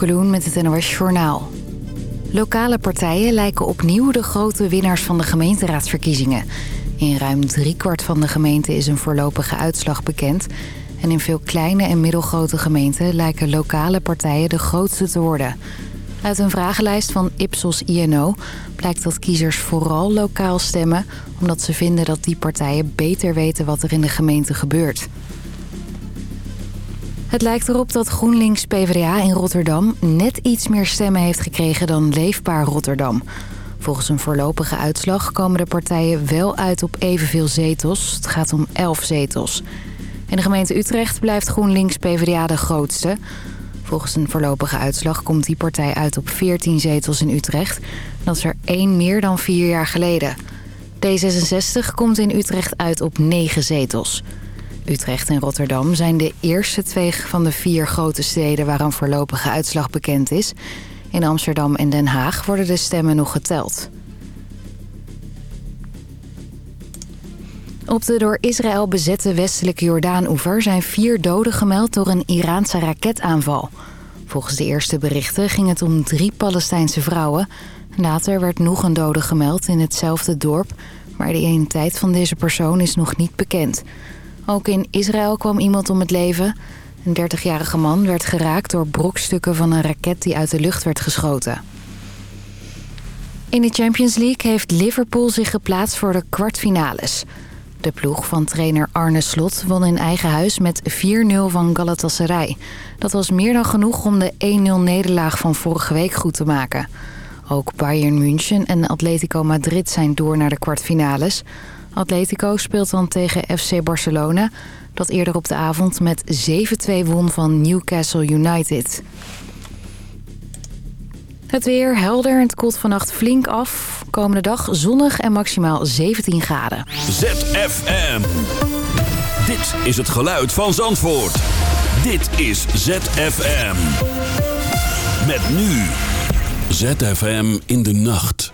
Met het NOS Journaal. Lokale partijen lijken opnieuw de grote winnaars van de gemeenteraadsverkiezingen. In ruim driekwart van de gemeenten is een voorlopige uitslag bekend... en in veel kleine en middelgrote gemeenten lijken lokale partijen de grootste te worden. Uit een vragenlijst van Ipsos INO blijkt dat kiezers vooral lokaal stemmen... omdat ze vinden dat die partijen beter weten wat er in de gemeente gebeurt. Het lijkt erop dat GroenLinks PvdA in Rotterdam net iets meer stemmen heeft gekregen dan Leefbaar Rotterdam. Volgens een voorlopige uitslag komen de partijen wel uit op evenveel zetels. Het gaat om 11 zetels. In de gemeente Utrecht blijft GroenLinks PvdA de grootste. Volgens een voorlopige uitslag komt die partij uit op 14 zetels in Utrecht. Dat is er één meer dan vier jaar geleden. D66 komt in Utrecht uit op 9 zetels. Utrecht en Rotterdam zijn de eerste twee van de vier grote steden... waar een voorlopige uitslag bekend is. In Amsterdam en Den Haag worden de stemmen nog geteld. Op de door Israël bezette westelijke Jordaan-oever... zijn vier doden gemeld door een Iraanse raketaanval. Volgens de eerste berichten ging het om drie Palestijnse vrouwen. Later werd nog een dode gemeld in hetzelfde dorp... maar de identiteit van deze persoon is nog niet bekend... Ook in Israël kwam iemand om het leven. Een 30-jarige man werd geraakt door brokstukken van een raket die uit de lucht werd geschoten. In de Champions League heeft Liverpool zich geplaatst voor de kwartfinales. De ploeg van trainer Arne Slot won in eigen huis met 4-0 van Galatasaray. Dat was meer dan genoeg om de 1-0 nederlaag van vorige week goed te maken. Ook Bayern München en Atletico Madrid zijn door naar de kwartfinales. Atletico speelt dan tegen FC Barcelona... dat eerder op de avond met 7-2 won van Newcastle United. Het weer helder en het koelt vannacht flink af. Komende dag zonnig en maximaal 17 graden. ZFM. Dit is het geluid van Zandvoort. Dit is ZFM. Met nu. ZFM in de nacht.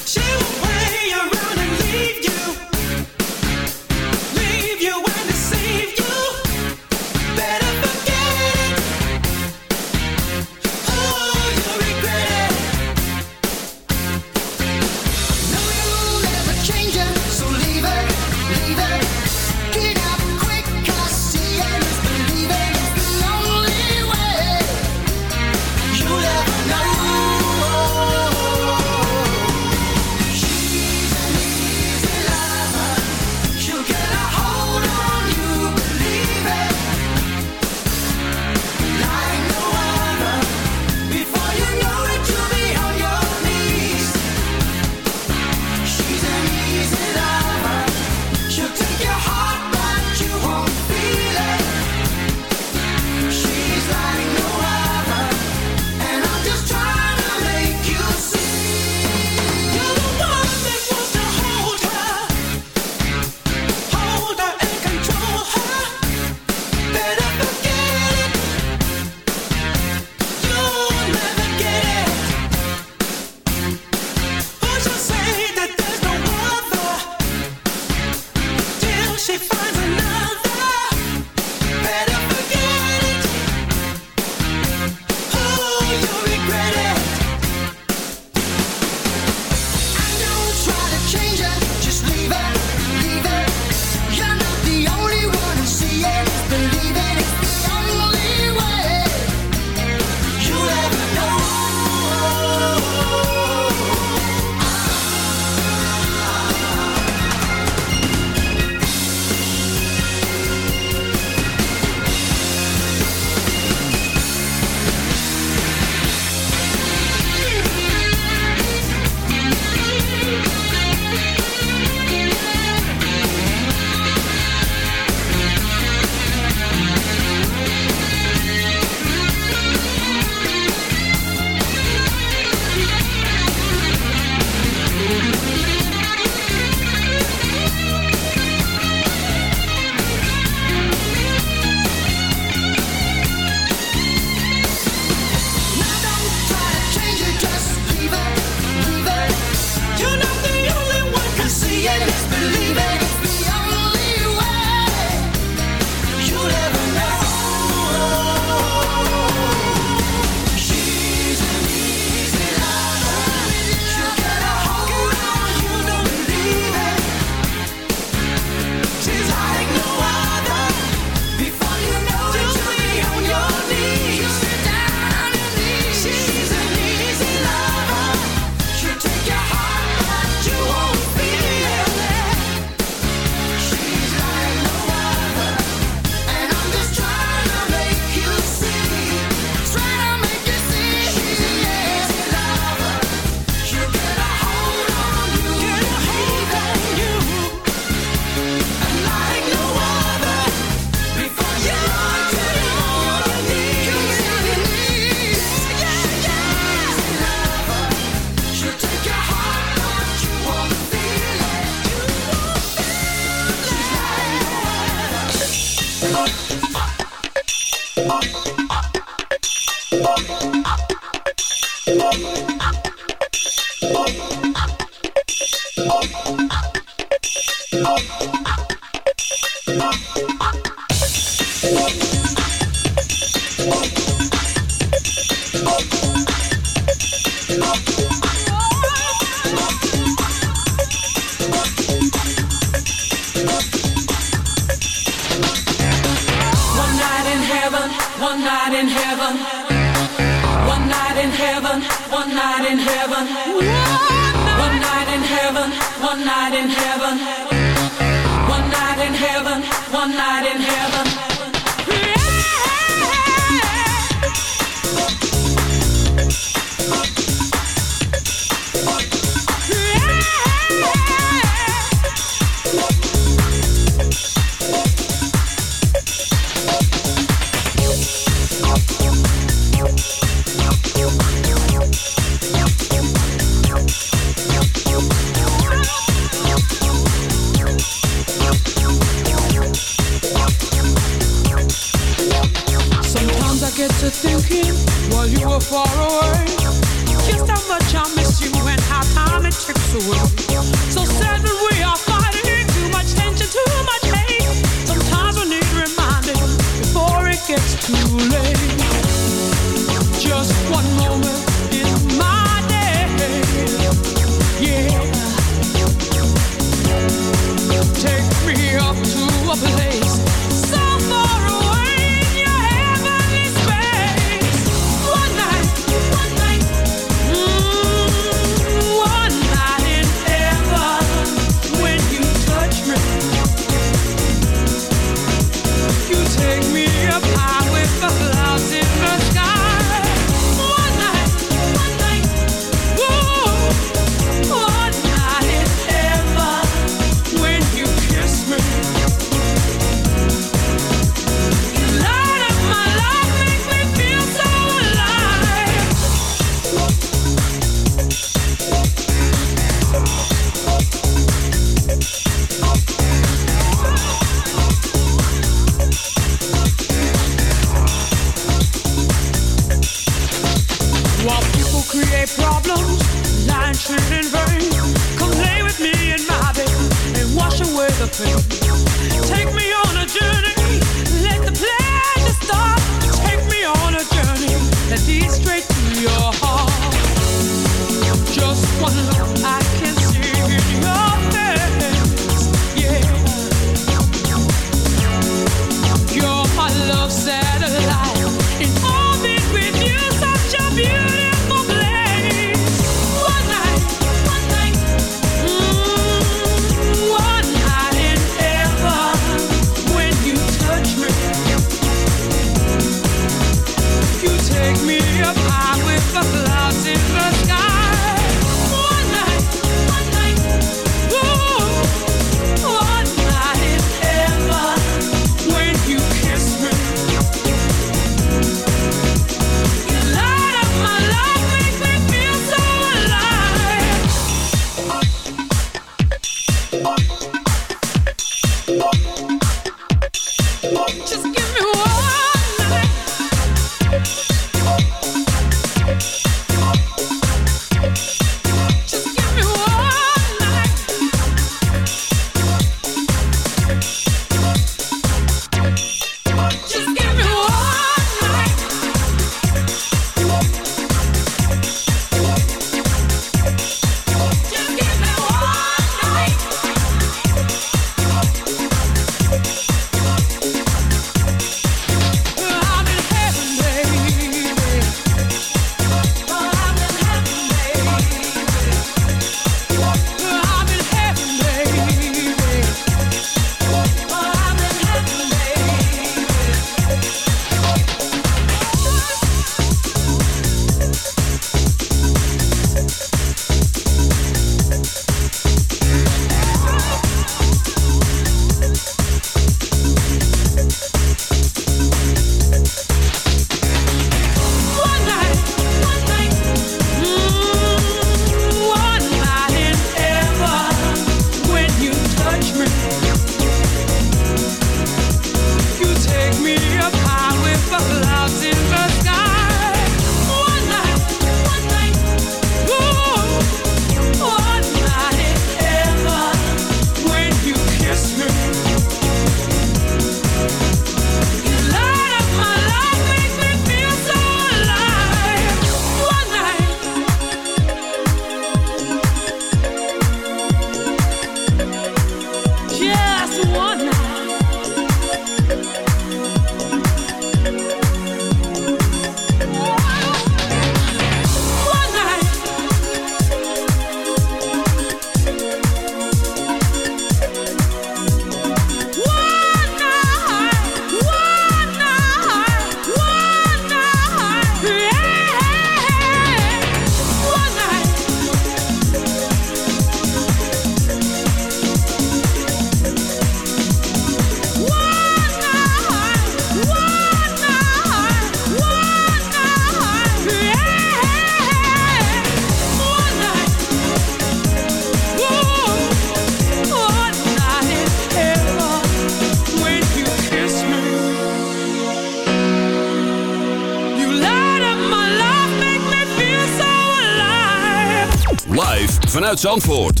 uit Zandvoort.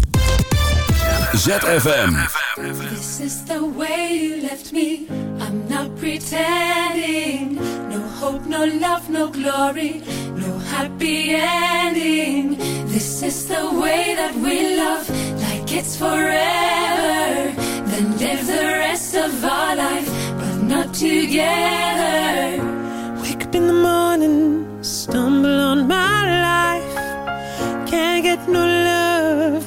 ZFM. This is the way you left me. I'm not pretending. No hope, no love, no glory. No happy ending. This is the way that we love. Like it's forever. Then live the rest of our life. But not together. Wake up in the morning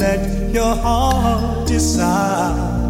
Let your heart decide.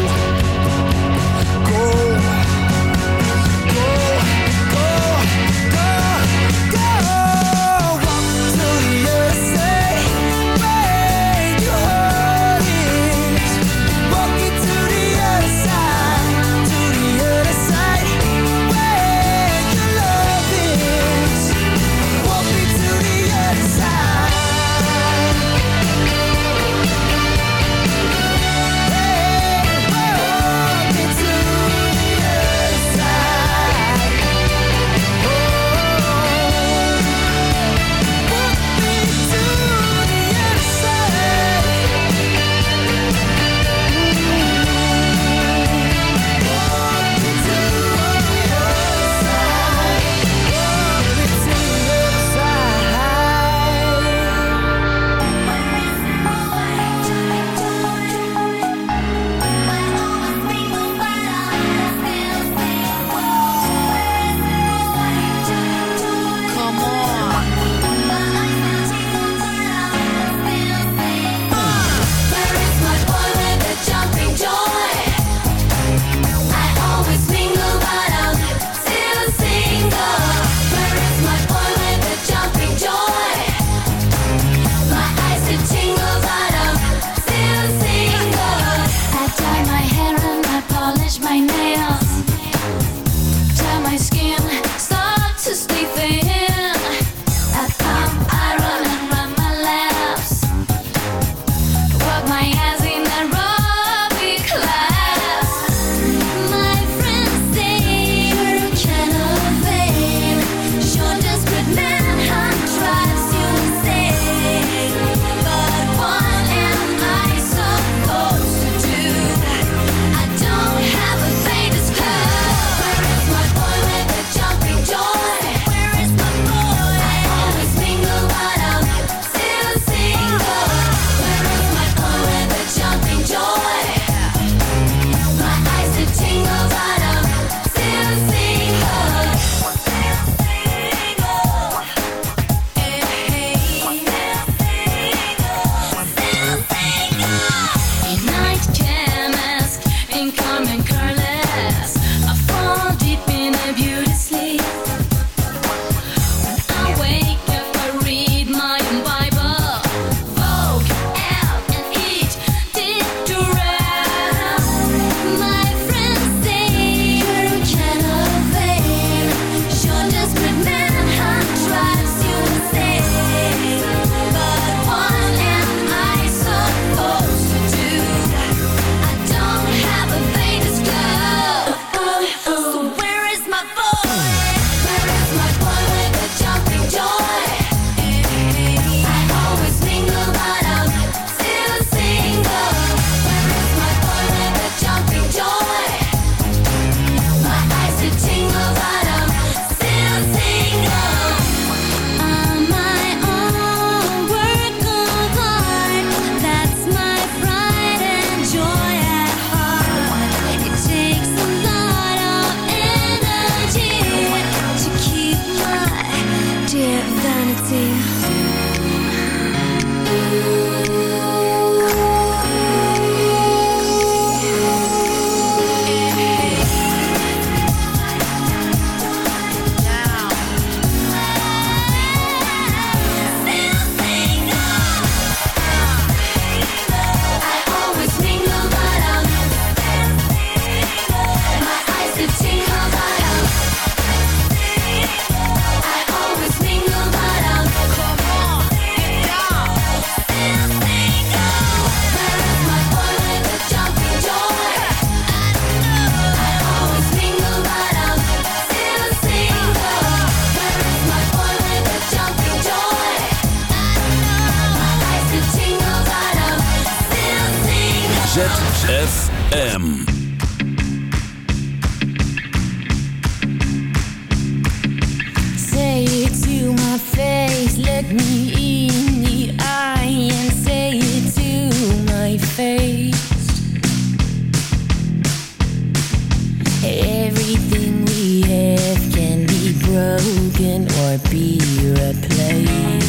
Everything we have can be broken or be replaced.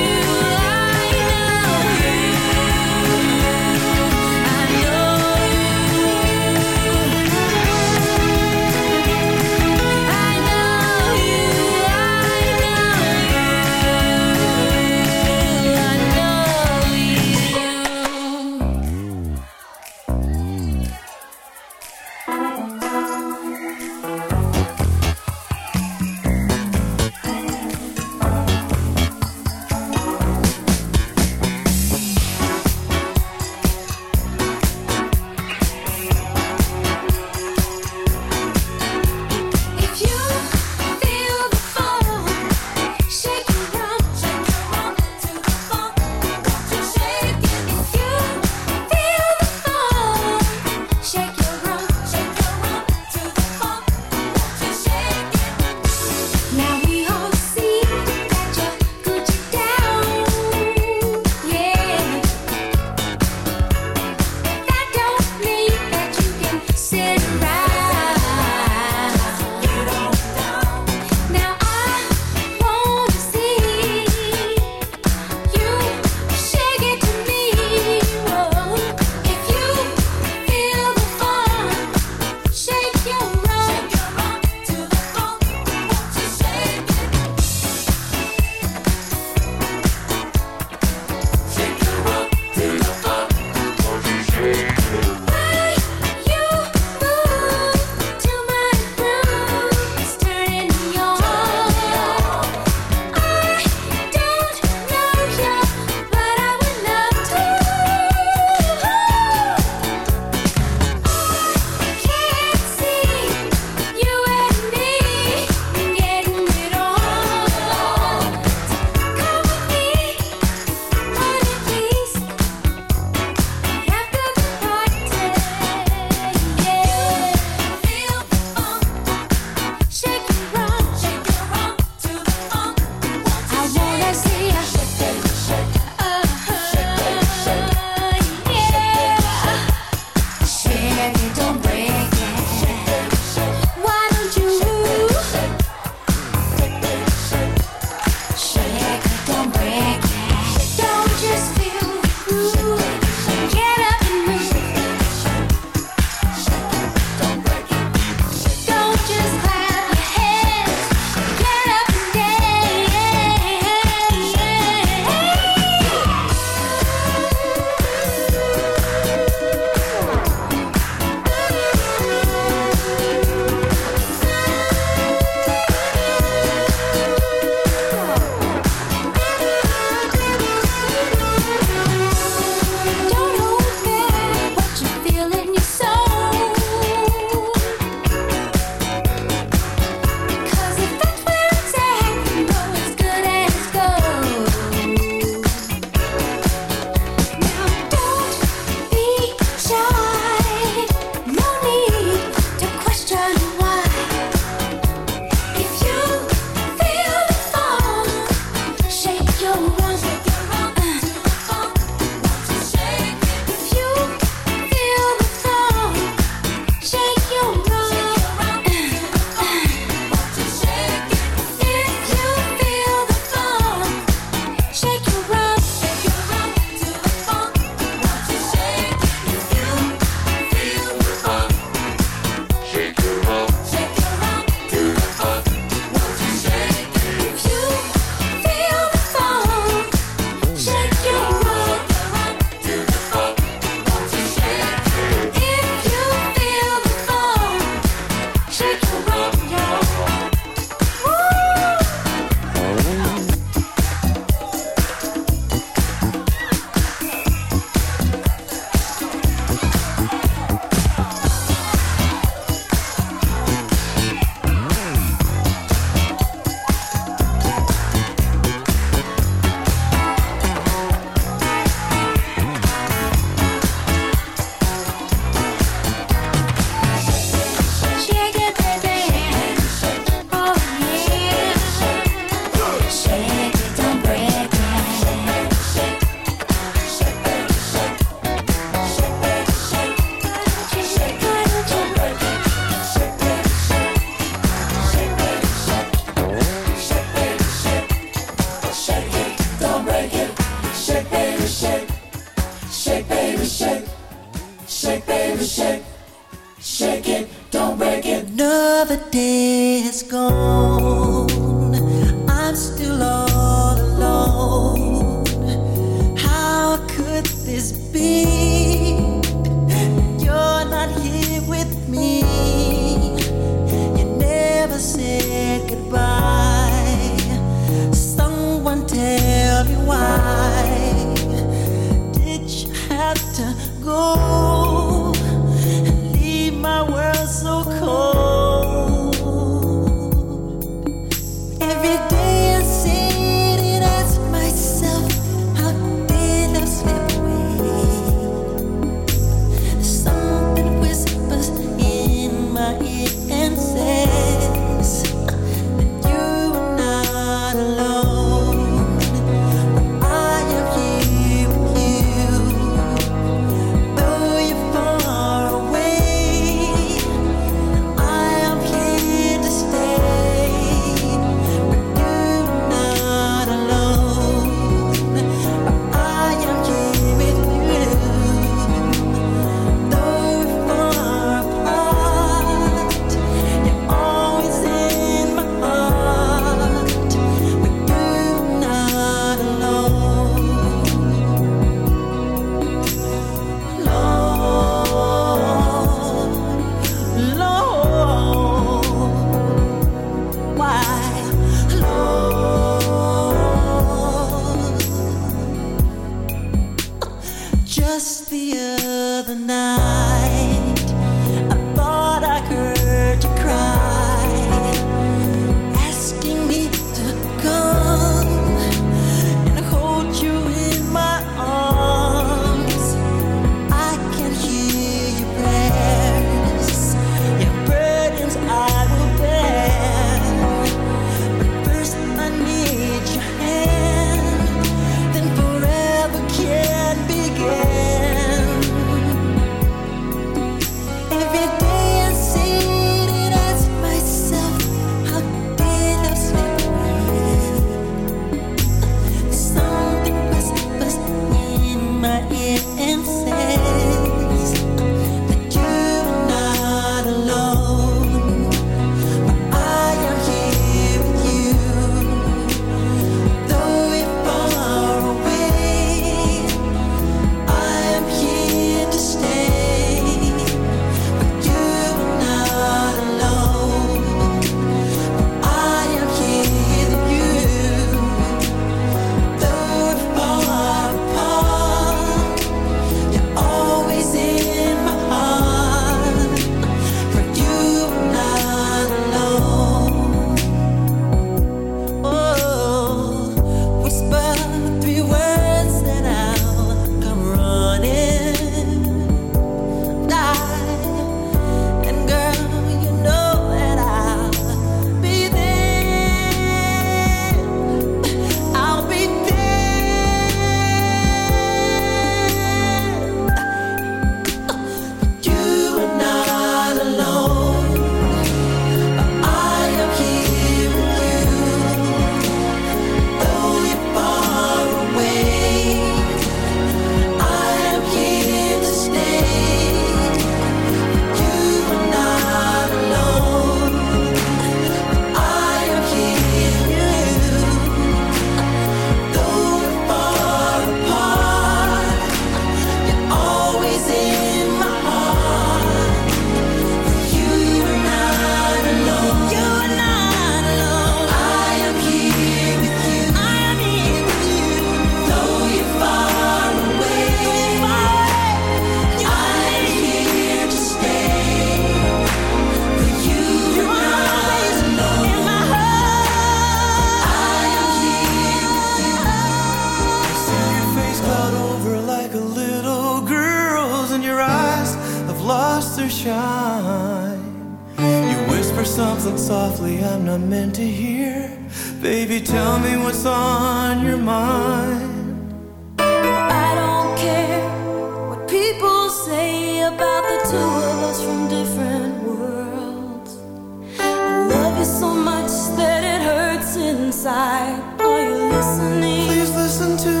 Are you listening? Please listen to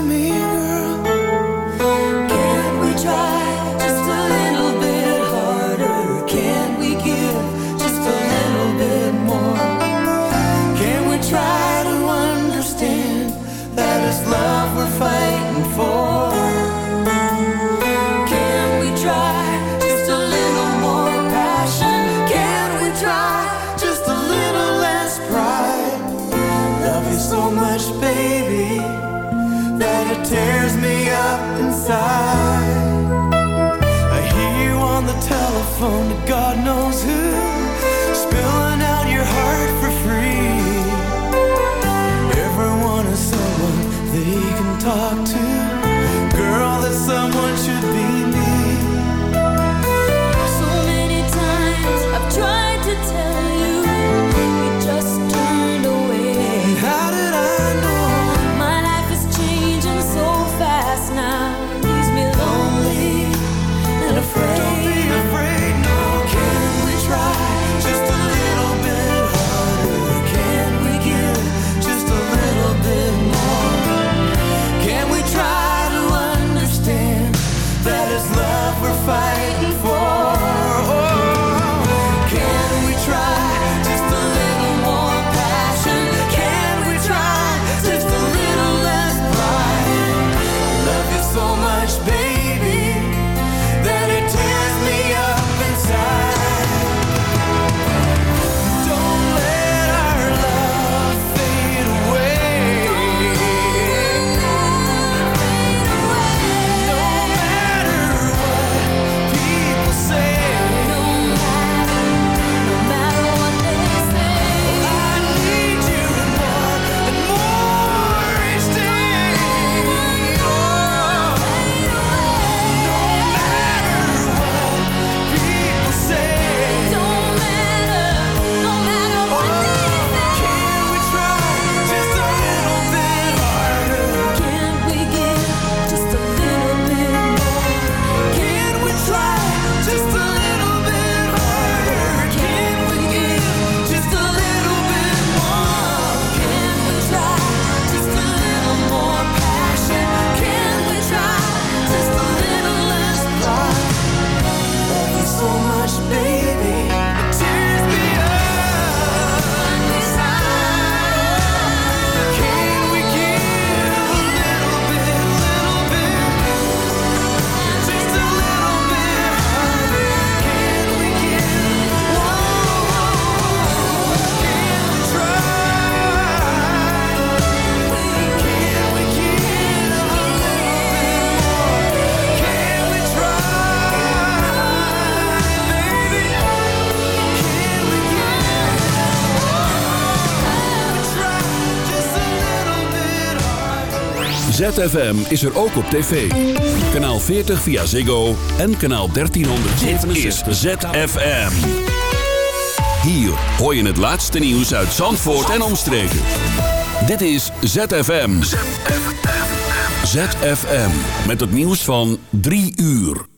ZFM is er ook op tv. Kanaal 40 via Ziggo en kanaal 1300. Dit is ZFM. Hier hoor je het laatste nieuws uit Zandvoort en omstreken. Dit is ZFM. ZFM. ZFM. Met het nieuws van 3 uur.